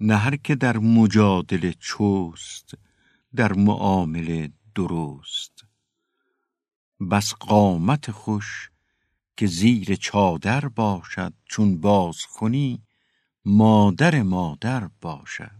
نه هر که در مجادله چوست در معامله درست. بس قامت خوش که زیر چادر باشد چون باز کنی مادر مادر باشد.